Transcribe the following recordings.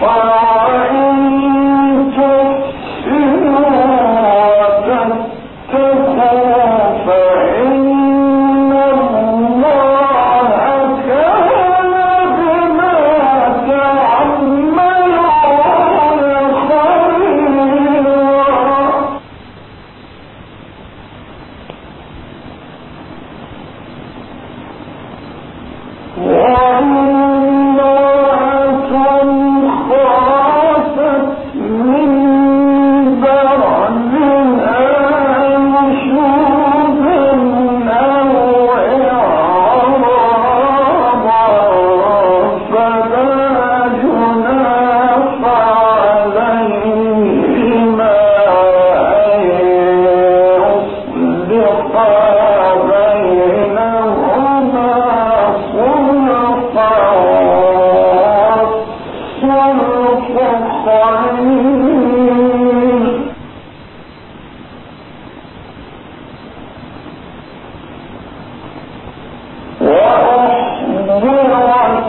cuando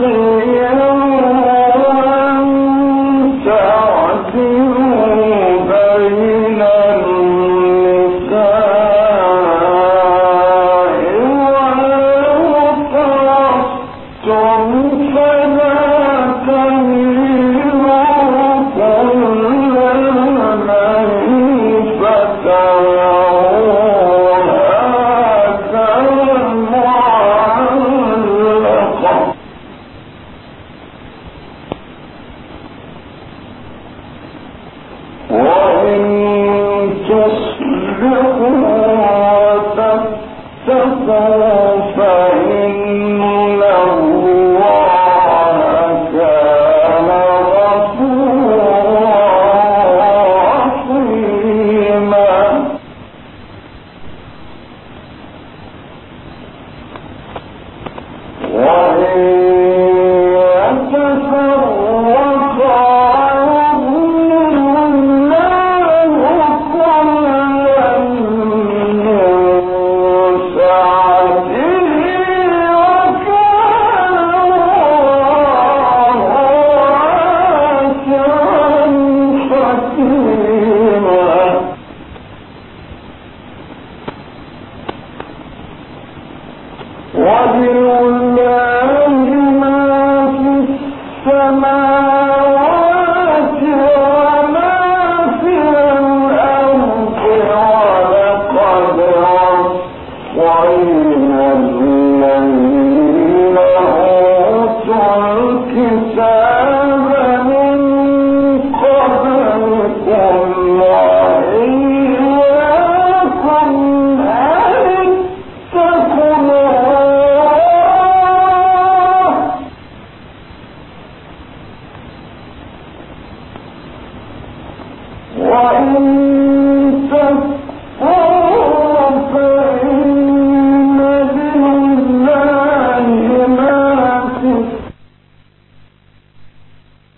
تستطيع فإن وعلوم